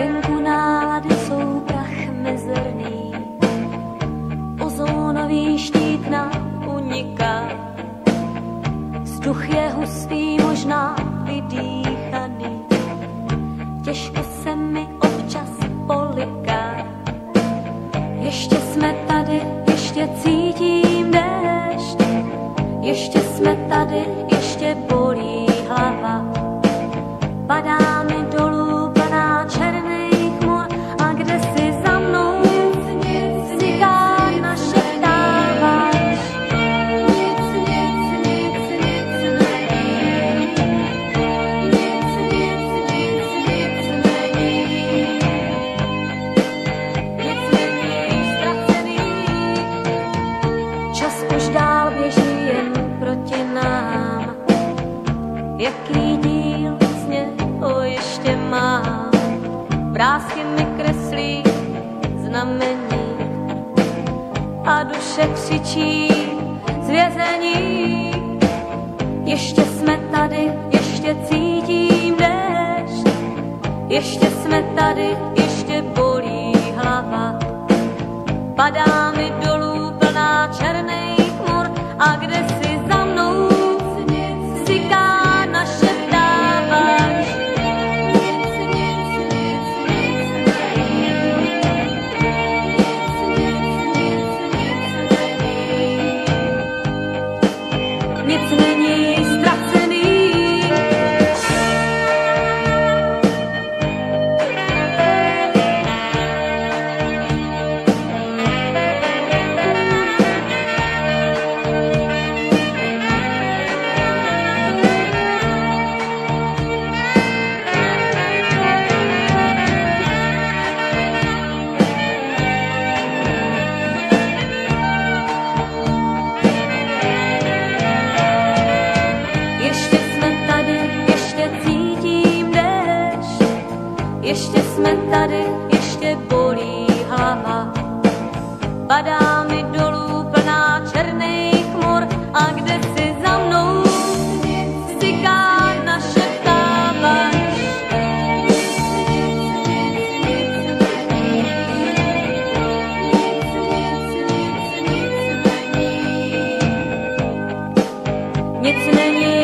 Venku nálady jsou prach mezerný, ozónový štít na uniká. Vzduch je hustý, možná vydýchaný, těžko se mi občas poliká. Ještě jsme tady, ještě cítím déšť, ještě jsme tady, ještě bolí hlava. Jaký díl z něho ještě mám? Vrázky mi kreslí znamení a duše křičí z vězení. Ještě jsme tady, ještě cítím déšť. Ještě jsme tady, ještě bolí hlava. Padá mi dolů Nic, nic, nic, Ještě jsme tady, ještě bolí hlava. Padá mi dolů plná černých mor a kde si za mnou syká naše ptáva. Nic není